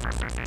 Sous-titrage